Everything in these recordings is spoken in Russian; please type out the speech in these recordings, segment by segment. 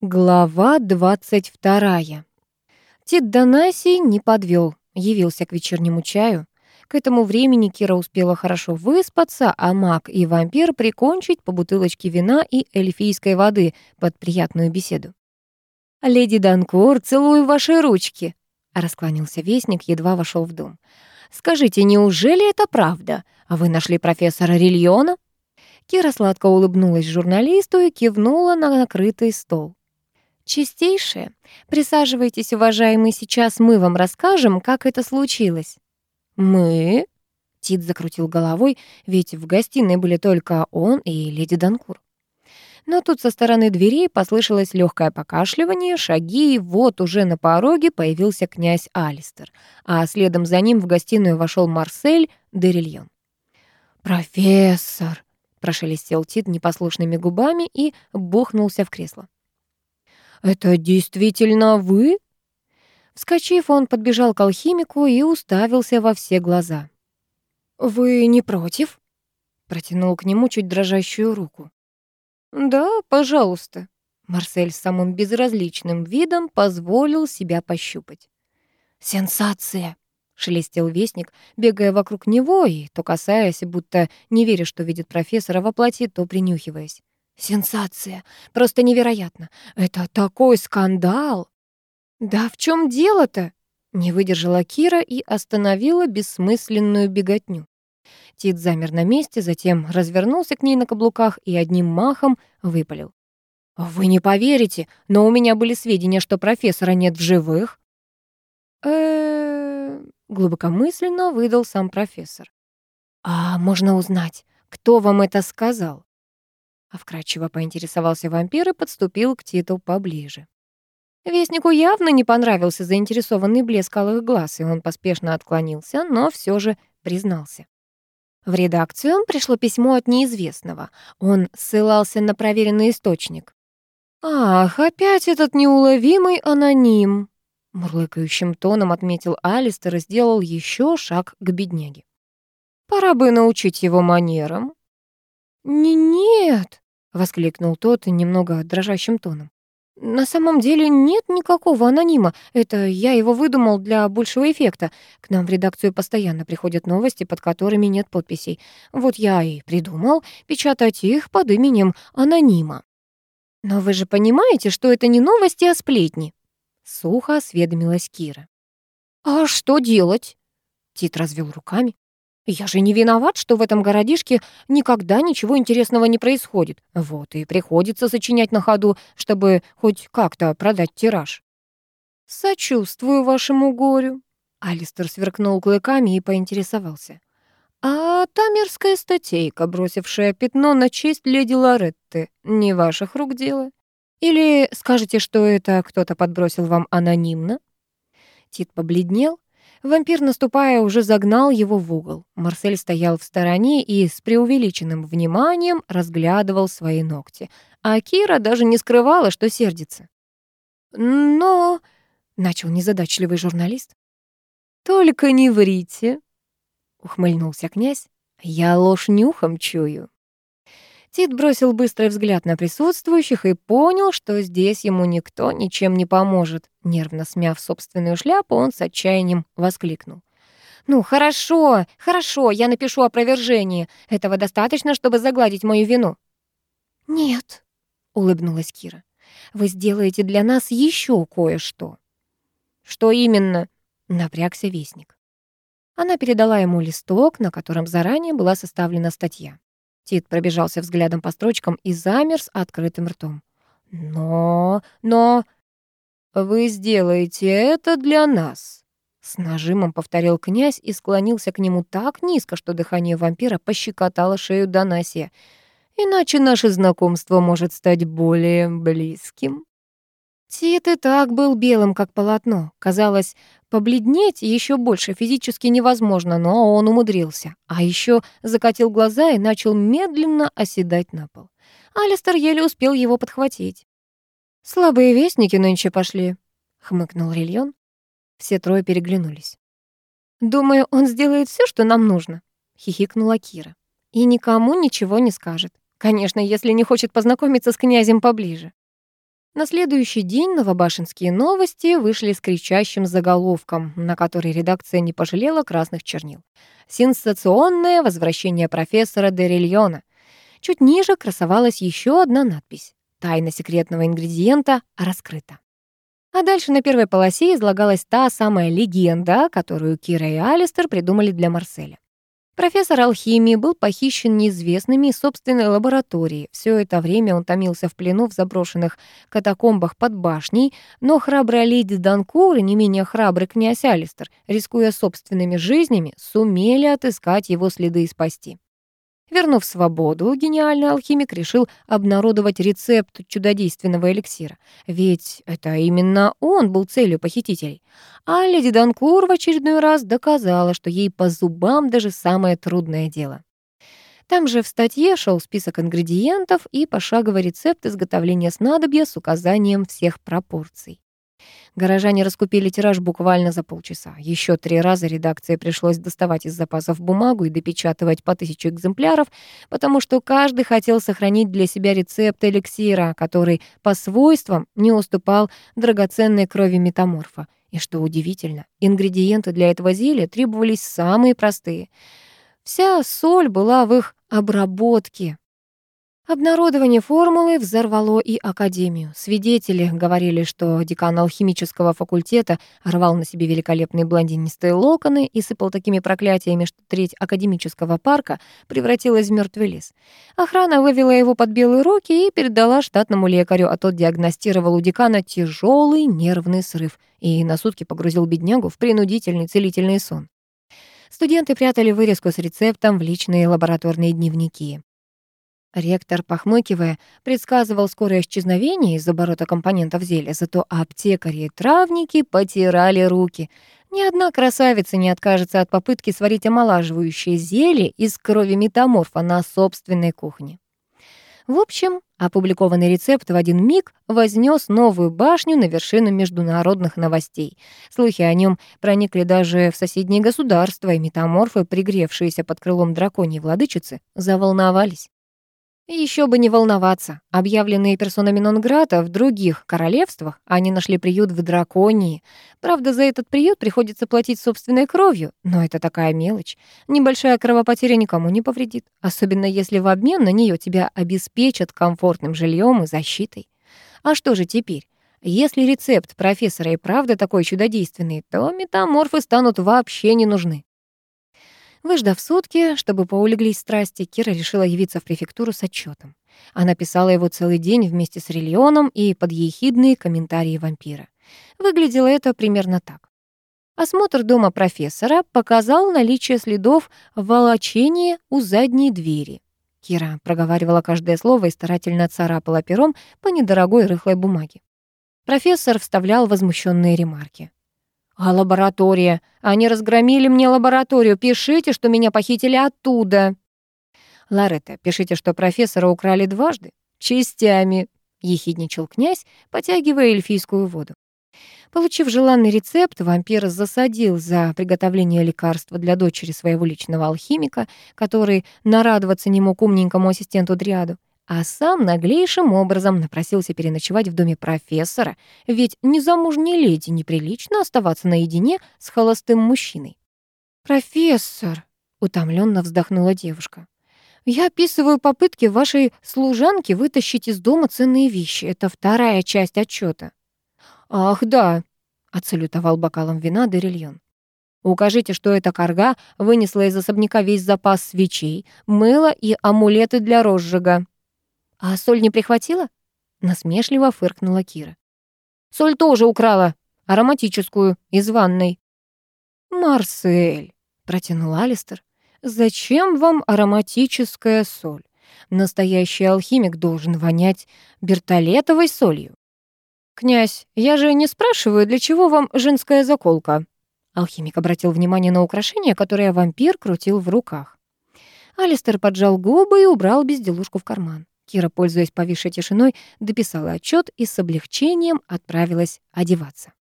Глава 22. Тит Донасий не подвел, явился к вечернему чаю. К этому времени Кира успела хорошо выспаться, а маг и вампир прикончить по бутылочке вина и эльфийской воды под приятную беседу. «Леди Данкур, целую ваши ручки», — раскланялся вестник, едва вошел в дом. «Скажите, неужели это правда? А вы нашли профессора Рильона?» Кира сладко улыбнулась журналисту и кивнула на накрытый стол. «Чистейшее. Присаживайтесь, уважаемый, сейчас мы вам расскажем, как это случилось». «Мы?» Тит закрутил головой, ведь в гостиной были только он и леди Данкур. Но тут со стороны дверей послышалось легкое покашливание, шаги, и вот уже на пороге появился князь Алистер, а следом за ним в гостиную вошел Марсель Дерильон. «Профессор!» — прошелестел Тит непослушными губами и бухнулся в кресло. «Это действительно вы?» Вскочив, он подбежал к алхимику и уставился во все глаза. «Вы не против?» Протянул к нему чуть дрожащую руку. «Да, пожалуйста». Марсель с самым безразличным видом позволил себя пощупать. «Сенсация!» — шелестел вестник, бегая вокруг него и то касаясь, будто не веря, что видит профессора во плоти, то принюхиваясь. Сенсация. Просто невероятно. Это такой скандал. Да в чем дело-то? Не выдержала Кира и остановила бессмысленную беготню. Тит замер на месте, затем развернулся к ней на каблуках и одним махом выпалил. «Вы не поверите, но у меня были сведения, что профессора нет в живых». э глубокомысленно выдал сам профессор. «А можно узнать, кто вам это сказал?» А вкратчиво поинтересовался вампир и подступил к Титу поближе. Вестнику явно не понравился заинтересованный блеск алых глаз, и он поспешно отклонился, но все же признался. В редакцию пришло письмо от неизвестного. Он ссылался на проверенный источник. «Ах, опять этот неуловимый аноним!» Мурлыкающим тоном отметил Алистер и сделал еще шаг к бедняге. «Пора бы научить его манерам». «Не нет!» — воскликнул тот немного дрожащим тоном. «На самом деле нет никакого анонима. Это я его выдумал для большего эффекта. К нам в редакцию постоянно приходят новости, под которыми нет подписей. Вот я и придумал печатать их под именем анонима». «Но вы же понимаете, что это не новости, а сплетни?» Сухо осведомилась Кира. «А что делать?» Тит развел руками. Я же не виноват, что в этом городишке никогда ничего интересного не происходит. Вот и приходится сочинять на ходу, чтобы хоть как-то продать тираж. Сочувствую вашему горю. Алистер сверкнул клыками и поинтересовался. А та мерзкая статейка, бросившая пятно на честь леди Лоретты, не ваших рук дело? Или скажете, что это кто-то подбросил вам анонимно? Тит побледнел, Вампир, наступая, уже загнал его в угол. Марсель стоял в стороне и с преувеличенным вниманием разглядывал свои ногти. А Кира даже не скрывала, что сердится. «Но...» — начал незадачливый журналист. «Только не врите», — ухмыльнулся князь. «Я ложь нюхом чую». Тит бросил быстрый взгляд на присутствующих и понял, что здесь ему никто ничем не поможет. Нервно смяв собственную шляпу, он с отчаянием воскликнул. «Ну, хорошо, хорошо, я напишу опровержение. Этого достаточно, чтобы загладить мою вину». «Нет», — улыбнулась Кира. «Вы сделаете для нас еще кое-что». «Что именно?» — напрягся вестник. Она передала ему листок, на котором заранее была составлена статья. Тит пробежался взглядом по строчкам и замер с открытым ртом. «Но... но... вы сделаете это для нас!» С нажимом повторил князь и склонился к нему так низко, что дыхание вампира пощекотало шею Донасия. «Иначе наше знакомство может стать более близким». Тит и так был белым, как полотно. Казалось, побледнеть еще больше физически невозможно, но он умудрился. А еще закатил глаза и начал медленно оседать на пол. Алистер еле успел его подхватить. «Слабые вестники нынче пошли», — хмыкнул Рильон. Все трое переглянулись. «Думаю, он сделает все, что нам нужно», — хихикнула Кира. «И никому ничего не скажет. Конечно, если не хочет познакомиться с князем поближе». На следующий день новобашенские новости вышли с кричащим заголовком, на который редакция не пожалела красных чернил. «Сенсационное возвращение профессора Дерильона». Чуть ниже красовалась еще одна надпись. «Тайна секретного ингредиента раскрыта». А дальше на первой полосе излагалась та самая легенда, которую Кира и Алистер придумали для Марселя. Профессор алхимии был похищен неизвестными из собственной лаборатории. Все это время он томился в плену в заброшенных катакомбах под башней, но храбрая леди Данкур и не менее храбрый князь Алистер, рискуя собственными жизнями, сумели отыскать его следы и спасти. Вернув свободу, гениальный алхимик решил обнародовать рецепт чудодейственного эликсира. Ведь это именно он был целью похитителей. А леди Данкур в очередной раз доказала, что ей по зубам даже самое трудное дело. Там же в статье шел список ингредиентов и пошаговый рецепт изготовления снадобья с указанием всех пропорций. Горожане раскупили тираж буквально за полчаса. Еще три раза редакции пришлось доставать из запасов бумагу и допечатывать по тысячу экземпляров, потому что каждый хотел сохранить для себя рецепт эликсира, который по свойствам не уступал драгоценной крови метаморфа. И что удивительно, ингредиенты для этого зелья требовались самые простые. Вся соль была в их обработке, Обнародование формулы взорвало и Академию. Свидетели говорили, что декан алхимического факультета рвал на себе великолепные блондинистые локоны и сыпал такими проклятиями, что треть академического парка превратилась в мертвый лес. Охрана вывела его под белые руки и передала штатному лекарю, а тот диагностировал у декана тяжелый нервный срыв и на сутки погрузил беднягу в принудительный целительный сон. Студенты прятали вырезку с рецептом в личные лабораторные дневники. Ректор, похмыкивая, предсказывал скорое исчезновение из оборота компонентов зелья, зато аптекари и травники потирали руки. Ни одна красавица не откажется от попытки сварить омолаживающее зелье из крови метаморфа на собственной кухне. В общем, опубликованный рецепт в один миг вознес новую башню на вершину международных новостей. Слухи о нем проникли даже в соседние государства, и метаморфы, пригревшиеся под крылом драконьей владычицы, заволновались. Еще бы не волноваться. Объявленные персонами нон-грата в других королевствах, они нашли приют в Драконии. Правда, за этот приют приходится платить собственной кровью, но это такая мелочь. Небольшая кровопотеря никому не повредит, особенно если в обмен на нее тебя обеспечат комфортным жильем и защитой. А что же теперь? Если рецепт профессора и правда такой чудодейственный, то метаморфы станут вообще не нужны. Выждав сутки, чтобы поулеглись страсти, Кира решила явиться в префектуру с отчетом. Она писала его целый день вместе с Рильоном и под ехидные комментарии вампира. Выглядело это примерно так. Осмотр дома профессора показал наличие следов волочения у задней двери. Кира проговаривала каждое слово и старательно царапала пером по недорогой рыхлой бумаге. Профессор вставлял возмущенные ремарки. «А лаборатория? Они разгромили мне лабораторию. Пишите, что меня похитили оттуда». «Лоретта, пишите, что профессора украли дважды. Частями», — ехидничал князь, потягивая эльфийскую воду. Получив желанный рецепт, вампир засадил за приготовление лекарства для дочери своего личного алхимика, который нарадоваться не мог умненькому ассистенту Дриаду а сам наглейшим образом напросился переночевать в доме профессора, ведь незамужней леди неприлично оставаться наедине с холостым мужчиной. «Профессор», — утомленно вздохнула девушка, «я описываю попытки вашей служанки вытащить из дома ценные вещи. Это вторая часть отчета. «Ах, да», — отсалютовал бокалом вина Дерильон. Укажите, что эта корга вынесла из особняка весь запас свечей, мыла и амулеты для розжига. «А соль не прихватила?» Насмешливо фыркнула Кира. «Соль тоже украла, ароматическую, из ванной». «Марсель», — протянул Алистер, «зачем вам ароматическая соль? Настоящий алхимик должен вонять бертолетовой солью». «Князь, я же не спрашиваю, для чего вам женская заколка?» Алхимик обратил внимание на украшение, которое вампир крутил в руках. Алистер поджал губы и убрал безделушку в карман. Кира, пользуясь повисшей тишиной, дописала отчет и с облегчением отправилась одеваться.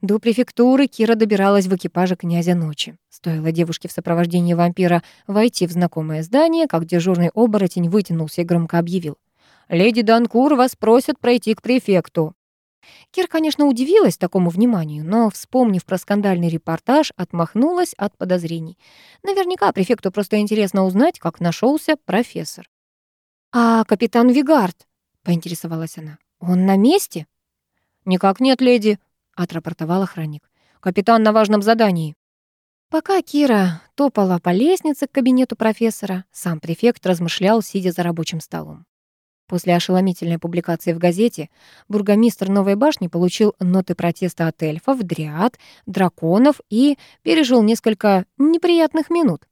До префектуры Кира добиралась в экипаже князя ночи. Стоило девушке в сопровождении вампира войти в знакомое здание, как дежурный оборотень вытянулся и громко объявил. Леди Данкур вас просят пройти к префекту». Кир, конечно, удивилась такому вниманию, но, вспомнив про скандальный репортаж, отмахнулась от подозрений. Наверняка префекту просто интересно узнать, как нашелся профессор. «А капитан Вигард?» — поинтересовалась она. «Он на месте?» «Никак нет, леди», — отрапортовал охранник. «Капитан на важном задании». Пока Кира топала по лестнице к кабинету профессора, сам префект размышлял, сидя за рабочим столом. После ошеломительной публикации в газете бургомистр Новой башни получил ноты протеста от эльфов, дриад, драконов и пережил несколько неприятных минут.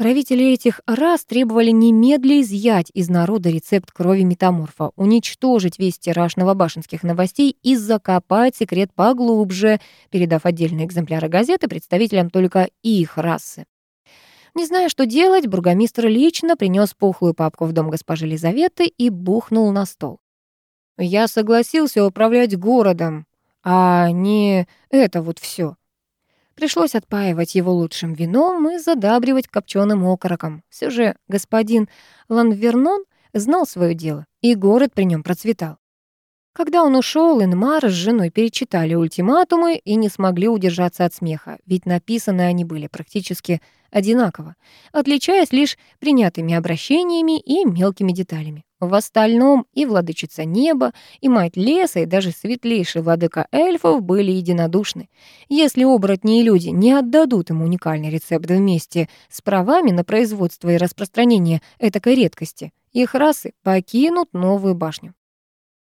Правители этих рас требовали немедля изъять из народа рецепт крови метаморфа, уничтожить весь тираж новобашенских новостей и закопать секрет поглубже, передав отдельные экземпляры газеты представителям только их расы. Не зная, что делать, бургомистр лично принес пухлую папку в дом госпожи Лизаветы и бухнул на стол. «Я согласился управлять городом, а не это вот все. Пришлось отпаивать его лучшим вином и задабривать копченым окороком. Все же господин Ланвернон знал свое дело, и город при нем процветал. Когда он ушел, Инмар с женой перечитали ультиматумы и не смогли удержаться от смеха, ведь написаны они были практически одинаково, отличаясь лишь принятыми обращениями и мелкими деталями. В остальном и владычица неба, и мать леса, и даже светлейший владыка эльфов были единодушны. Если оборотни и люди не отдадут им уникальный рецепт вместе с правами на производство и распространение этакой редкости, их расы покинут новую башню.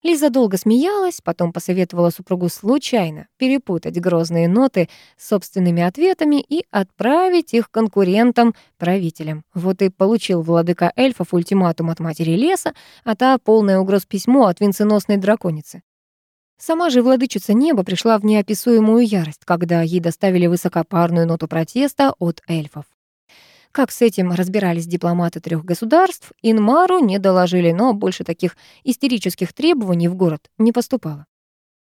Лиза долго смеялась, потом посоветовала супругу случайно перепутать грозные ноты с собственными ответами и отправить их конкурентам-правителям. Вот и получил владыка эльфов ультиматум от матери леса, а та полная угроз письмо от венценосной драконицы. Сама же владычица неба пришла в неописуемую ярость, когда ей доставили высокопарную ноту протеста от эльфов. Как с этим разбирались дипломаты трех государств, Инмару не доложили, но больше таких истерических требований в город не поступало.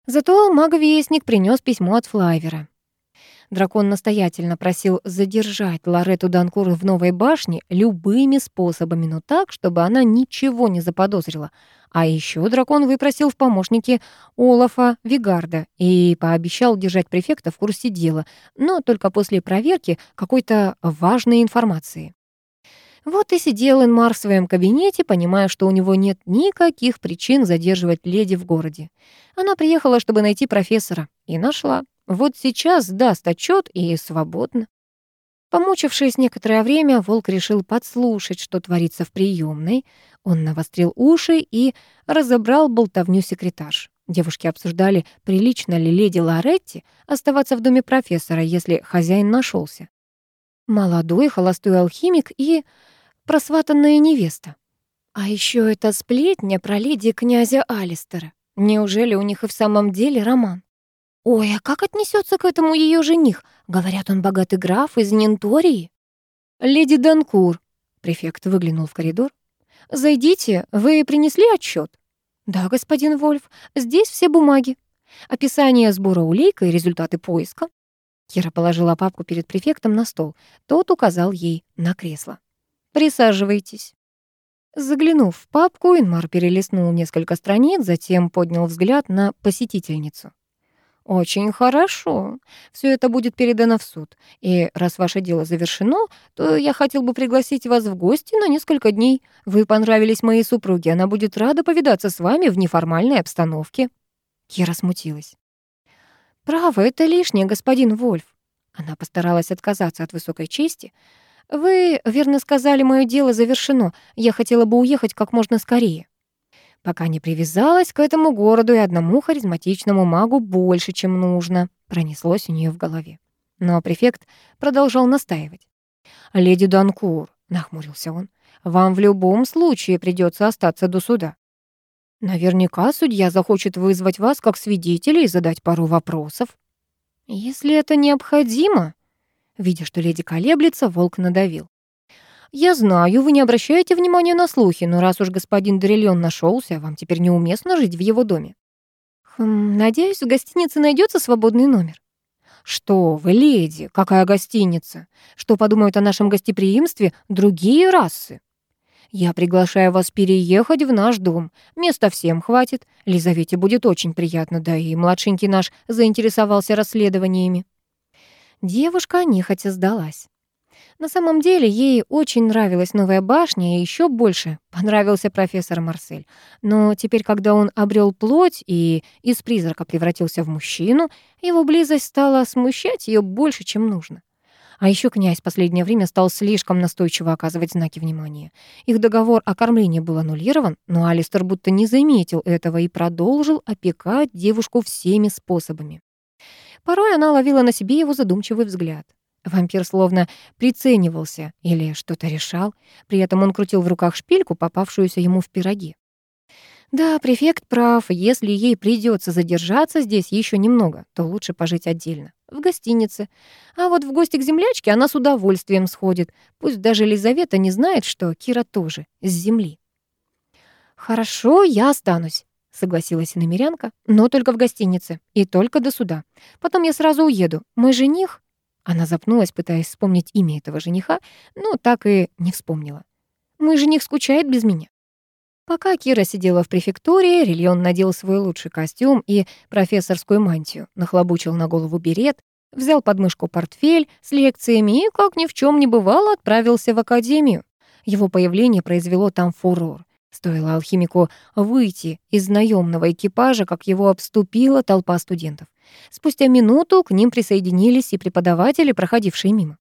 Зато маговестник принес письмо от Флайвера. Дракон настоятельно просил задержать Лорету Данкур в Новой башне любыми способами, но так, чтобы она ничего не заподозрила. А еще дракон выпросил в помощники Олафа Вигарда и пообещал держать префекта в курсе дела, но только после проверки какой-то важной информации. Вот и сидел Инмар в своем кабинете, понимая, что у него нет никаких причин задерживать леди в городе. Она приехала, чтобы найти профессора, и нашла. Вот сейчас даст отчет и свободно. Помучившись некоторое время, волк решил подслушать, что творится в приемной. Он навострил уши и разобрал болтовню секретарш. Девушки обсуждали, прилично ли леди Лоретти оставаться в доме профессора, если хозяин нашелся. Молодой холостой алхимик и просватанная невеста. А еще это сплетня про леди князя Алистера. Неужели у них и в самом деле роман? Ой, а как отнесется к этому ее жених? Говорят, он богатый граф из Нинтории. Леди Данкур, префект выглянул в коридор. Зайдите, вы принесли отчет? Да, господин Вольф, здесь все бумаги. Описание сбора улик и результаты поиска. Кира положила папку перед префектом на стол. Тот указал ей на кресло. «Присаживайтесь». Заглянув в папку, Инмар перелистнул несколько страниц, затем поднял взгляд на посетительницу. «Очень хорошо. Все это будет передано в суд. И раз ваше дело завершено, то я хотел бы пригласить вас в гости на несколько дней. Вы понравились моей супруге, она будет рада повидаться с вами в неформальной обстановке». Кира смутилась. «Право, это лишнее, господин Вольф». Она постаралась отказаться от высокой чести. «Вы верно сказали, мое дело завершено. Я хотела бы уехать как можно скорее» пока не привязалась к этому городу и одному харизматичному магу больше, чем нужно, пронеслось у нее в голове. Но префект продолжал настаивать. «Леди Данкур», — нахмурился он, — «вам в любом случае придется остаться до суда. Наверняка судья захочет вызвать вас как свидетеля и задать пару вопросов. Если это необходимо...» Видя, что леди колеблется, волк надавил. «Я знаю, вы не обращаете внимания на слухи, но раз уж господин Дрильон нашелся, вам теперь неуместно жить в его доме». «Хм, надеюсь, в гостинице найдется свободный номер». «Что вы, леди, какая гостиница? Что подумают о нашем гостеприимстве другие расы?» Я приглашаю вас переехать в наш дом. Места всем хватит. Лизавете будет очень приятно, да и младшенький наш заинтересовался расследованиями». Девушка нехотя сдалась. На самом деле ей очень нравилась новая башня, и еще больше понравился профессор Марсель. Но теперь, когда он обрел плоть и из призрака превратился в мужчину, его близость стала смущать ее больше, чем нужно. А еще князь в последнее время стал слишком настойчиво оказывать знаки внимания. Их договор о кормлении был аннулирован, но Алистер будто не заметил этого и продолжил опекать девушку всеми способами. Порой она ловила на себе его задумчивый взгляд. Вампир словно приценивался или что-то решал. При этом он крутил в руках шпильку, попавшуюся ему в пироги. Да, префект прав. Если ей придется задержаться здесь еще немного, то лучше пожить отдельно, в гостинице. А вот в гости к землячке она с удовольствием сходит. Пусть даже Лизавета не знает, что Кира тоже с земли. «Хорошо, я останусь», — согласилась иномерянка, «но только в гостинице и только до суда. Потом я сразу уеду. Мой жених...» Она запнулась, пытаясь вспомнить имя этого жениха, но так и не вспомнила. «Мой жених скучает без меня». Пока Кира сидела в префектуре, Рильон надел свой лучший костюм и профессорскую мантию, нахлобучил на голову берет, взял под мышку портфель с лекциями и, как ни в чем не бывало, отправился в академию. Его появление произвело там фурор. Стоило алхимику выйти из наемного экипажа, как его обступила толпа студентов. Спустя минуту к ним присоединились и преподаватели, проходившие мимо.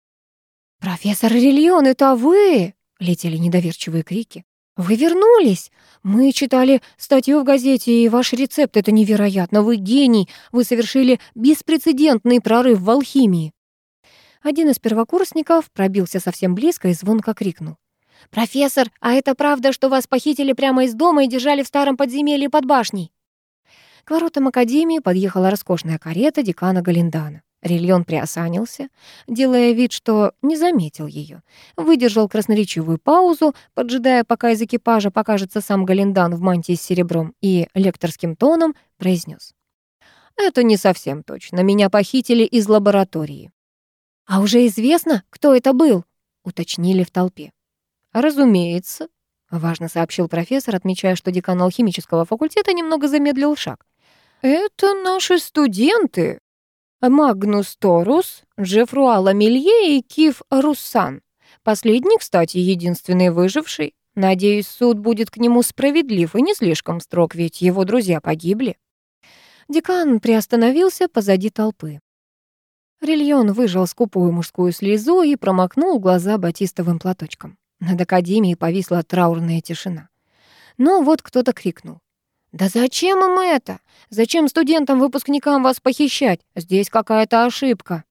«Профессор Рильон, это вы?» — летели недоверчивые крики. «Вы вернулись? Мы читали статью в газете, и ваш рецепт — это невероятно. Вы гений. Вы совершили беспрецедентный прорыв в алхимии». Один из первокурсников пробился совсем близко и звонко крикнул. «Профессор, а это правда, что вас похитили прямо из дома и держали в старом подземелье под башней?» Воротам Академии подъехала роскошная карета декана Галиндана. Рильон приосанился, делая вид, что не заметил ее. Выдержал красноречивую паузу, поджидая, пока из экипажа покажется сам Галиндан в мантии с серебром, и лекторским тоном произнес: «Это не совсем точно. Меня похитили из лаборатории». «А уже известно, кто это был?» — уточнили в толпе. «Разумеется», — важно сообщил профессор, отмечая, что декан алхимического факультета немного замедлил шаг. «Это наши студенты. Магнус Торус, Джеффруа Ламелье и Киф Руссан. Последний, кстати, единственный выживший. Надеюсь, суд будет к нему справедлив и не слишком строг, ведь его друзья погибли». Декан приостановился позади толпы. Рильон выжал скупую мужскую слезу и промокнул глаза батистовым платочком. Над академией повисла траурная тишина. Но вот кто-то крикнул. «Да зачем им это? Зачем студентам-выпускникам вас похищать? Здесь какая-то ошибка».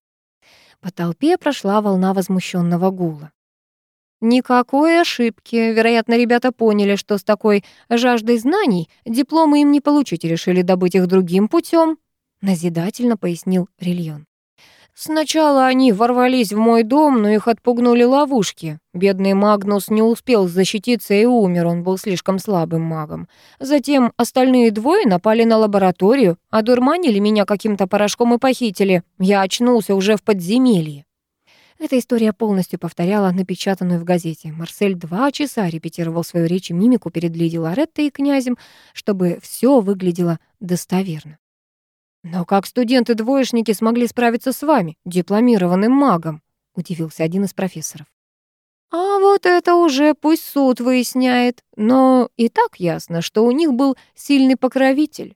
По толпе прошла волна возмущенного гула. Никакой ошибки. Вероятно, ребята поняли, что с такой жаждой знаний дипломы им не получить и решили добыть их другим путем. Назидательно пояснил Рильон. Сначала они ворвались в мой дом, но их отпугнули ловушки. Бедный Магнус не успел защититься и умер, он был слишком слабым магом. Затем остальные двое напали на лабораторию, одурманили меня каким-то порошком и похитили. Я очнулся уже в подземелье. Эта история полностью повторяла напечатанную в газете. Марсель два часа репетировал свою речь и мимику перед Лиди Лореттой и князем, чтобы все выглядело достоверно. «Но как студенты-двоечники смогли справиться с вами, дипломированным магом?» — удивился один из профессоров. «А вот это уже пусть суд выясняет. Но и так ясно, что у них был сильный покровитель.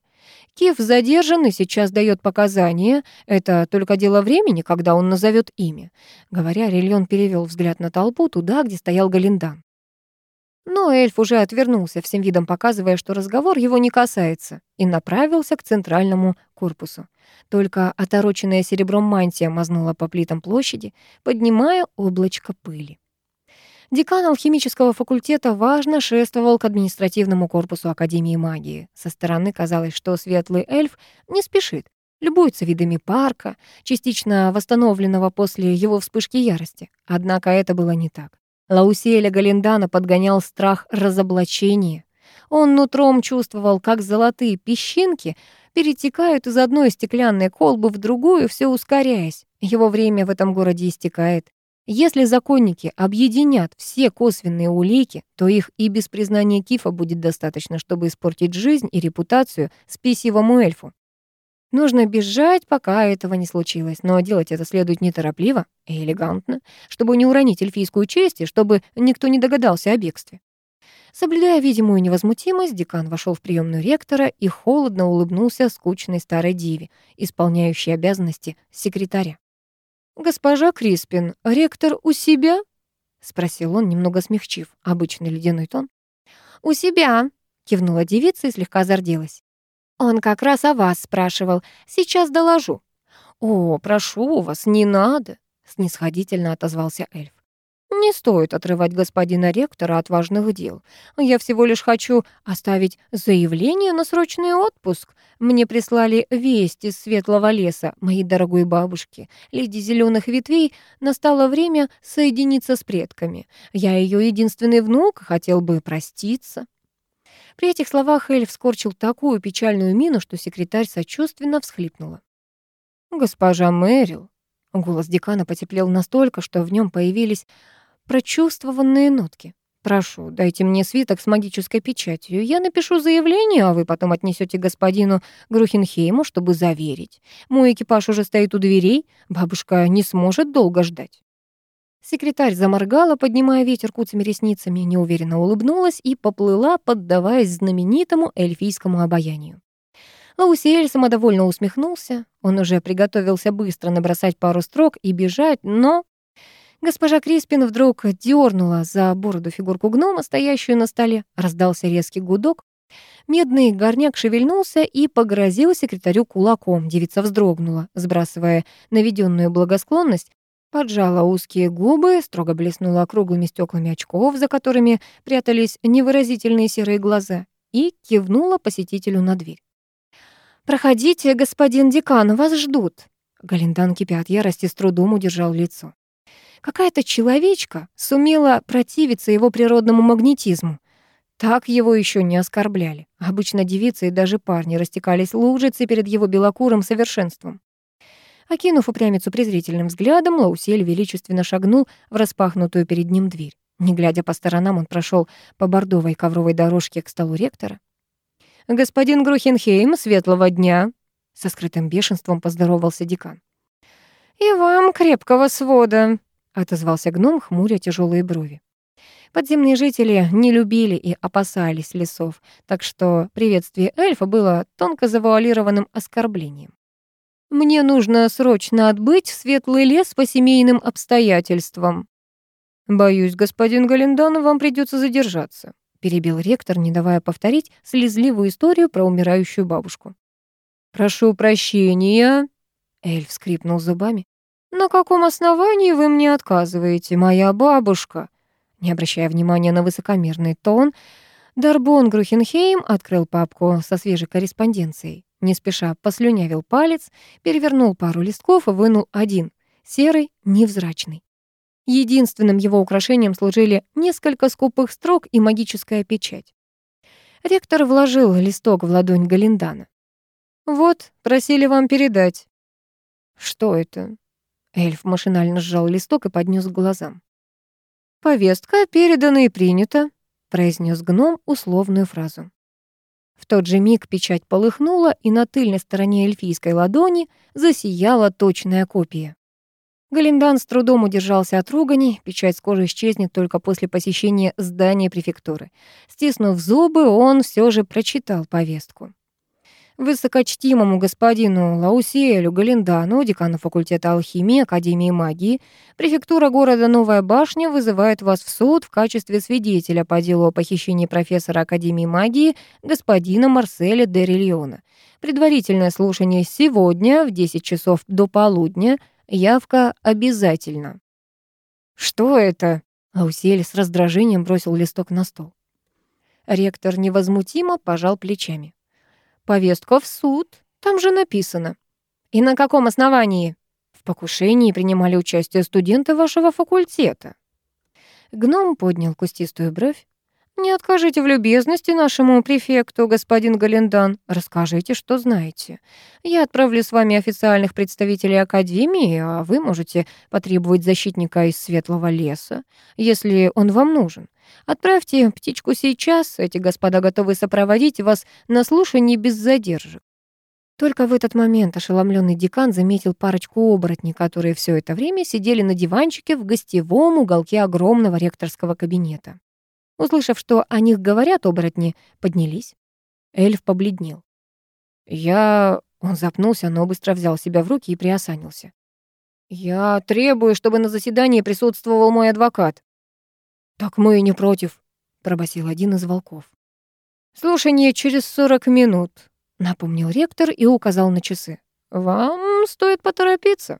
Киев задержан и сейчас дает показания. Это только дело времени, когда он назовет имя». Говоря, Рильон перевел взгляд на толпу туда, где стоял Галиндан. Но эльф уже отвернулся, всем видом показывая, что разговор его не касается, и направился к центральному корпусу. Только отороченная серебром мантия мазнула по плитам площади, поднимая облачко пыли. Декан алхимического факультета важно шествовал к административному корпусу Академии магии. Со стороны казалось, что светлый эльф не спешит, любуется видами парка, частично восстановленного после его вспышки ярости. Однако это было не так. Лаусиэля Галиндана подгонял страх разоблачения. Он нутром чувствовал, как золотые песчинки перетекают из одной стеклянной колбы в другую, все ускоряясь. Его время в этом городе истекает. Если законники объединят все косвенные улики, то их и без признания Кифа будет достаточно, чтобы испортить жизнь и репутацию спесивому эльфу. Нужно бежать, пока этого не случилось, но делать это следует неторопливо и элегантно, чтобы не уронить эльфийскую честь и чтобы никто не догадался о бегстве. Соблюдая видимую невозмутимость, декан вошел в приемную ректора и холодно улыбнулся скучной старой диве, исполняющей обязанности секретаря. «Госпожа Криспин, ректор у себя?» — спросил он, немного смягчив обычный ледяной тон. «У себя», — кивнула девица и слегка зарделась. «Он как раз о вас спрашивал. Сейчас доложу». «О, прошу вас, не надо», — снисходительно отозвался эльф. Не стоит отрывать господина ректора от важных дел. Я всего лишь хочу оставить заявление на срочный отпуск. Мне прислали весть из Светлого леса, моей дорогой бабушки, леди зеленых ветвей. Настало время соединиться с предками. Я ее единственный внук, хотел бы проститься. При этих словах Эльф скорчил такую печальную мину, что секретарь сочувственно всхлипнула. «Госпожа Мэрил», Голос декана потеплел настолько, что в нем появились прочувствованные нотки. «Прошу, дайте мне свиток с магической печатью. Я напишу заявление, а вы потом отнесете господину Грухенхейму, чтобы заверить. Мой экипаж уже стоит у дверей. Бабушка не сможет долго ждать». Секретарь заморгала, поднимая ветер куцами ресницами, неуверенно улыбнулась и поплыла, поддаваясь знаменитому эльфийскому обаянию. Лаусиэль самодовольно усмехнулся. Он уже приготовился быстро набросать пару строк и бежать, но Госпожа Криспин вдруг дернула за бороду фигурку гнома, стоящую на столе. Раздался резкий гудок. Медный горняк шевельнулся и погрозил секретарю кулаком. Девица вздрогнула, сбрасывая наведенную благосклонность, поджала узкие губы, строго блеснула круглыми стеклами очков, за которыми прятались невыразительные серые глаза, и кивнула посетителю на дверь. «Проходите, господин декан, вас ждут». Галиндан, кипя от ярости, с трудом удержал лицо. Какая-то человечка сумела противиться его природному магнетизму. Так его еще не оскорбляли. Обычно девицы и даже парни растекались лужицы перед его белокурым совершенством. Окинув упрямицу презрительным взглядом, Лаусель величественно шагнул в распахнутую перед ним дверь. Не глядя по сторонам, он прошел по бордовой ковровой дорожке к столу ректора. «Господин Грухенхейм, светлого дня!» Со скрытым бешенством поздоровался декан. «И вам крепкого свода!» Отозвался гном, хмуря тяжелые брови. Подземные жители не любили и опасались лесов, так что приветствие эльфа было тонко завуалированным оскорблением. «Мне нужно срочно отбыть в светлый лес по семейным обстоятельствам». «Боюсь, господин Галендан, вам придется задержаться», перебил ректор, не давая повторить слезливую историю про умирающую бабушку. «Прошу прощения», — эльф скрипнул зубами. «На каком основании вы мне отказываете, моя бабушка?» Не обращая внимания на высокомерный тон, Дарбон Грухенхейм открыл папку со свежей корреспонденцией. Не спеша послюнявил палец, перевернул пару листков и вынул один, серый, невзрачный. Единственным его украшением служили несколько скупых строк и магическая печать. Ректор вложил листок в ладонь Галиндана. «Вот, просили вам передать». «Что это?» Эльф машинально сжал листок и поднес к глазам. «Повестка передана и принята», — произнес гном условную фразу. В тот же миг печать полыхнула, и на тыльной стороне эльфийской ладони засияла точная копия. Галиндан с трудом удержался от руганий, печать скоро исчезнет только после посещения здания префектуры. Стиснув зубы, он все же прочитал повестку. Высокочтимому господину Лаусиэлю Галиндану, декану факультета алхимии Академии магии, префектура города Новая Башня вызывает вас в суд в качестве свидетеля по делу о похищении профессора Академии магии господина Марселя де Рильона. Предварительное слушание сегодня в 10 часов до полудня. Явка обязательно. «Что это?» Лаусиэль с раздражением бросил листок на стол. Ректор невозмутимо пожал плечами. Повестка в суд. Там же написано. И на каком основании? В покушении принимали участие студенты вашего факультета. Гном поднял кустистую бровь. Не откажите в любезности нашему префекту, господин Галендан. Расскажите, что знаете. Я отправлю с вами официальных представителей Академии, а вы можете потребовать защитника из Светлого леса, если он вам нужен. Отправьте птичку сейчас, эти господа готовы сопроводить вас на слушании без задержек. Только в этот момент ошеломленный декан заметил парочку оборотней, которые все это время сидели на диванчике в гостевом уголке огромного ректорского кабинета. Услышав, что о них говорят, оборотни поднялись. Эльф побледнел. «Я...» Он запнулся, но быстро взял себя в руки и приосанился. «Я требую, чтобы на заседании присутствовал мой адвокат». «Так мы и не против», — пробасил один из волков. «Слушание через сорок минут», — напомнил ректор и указал на часы. «Вам стоит поторопиться».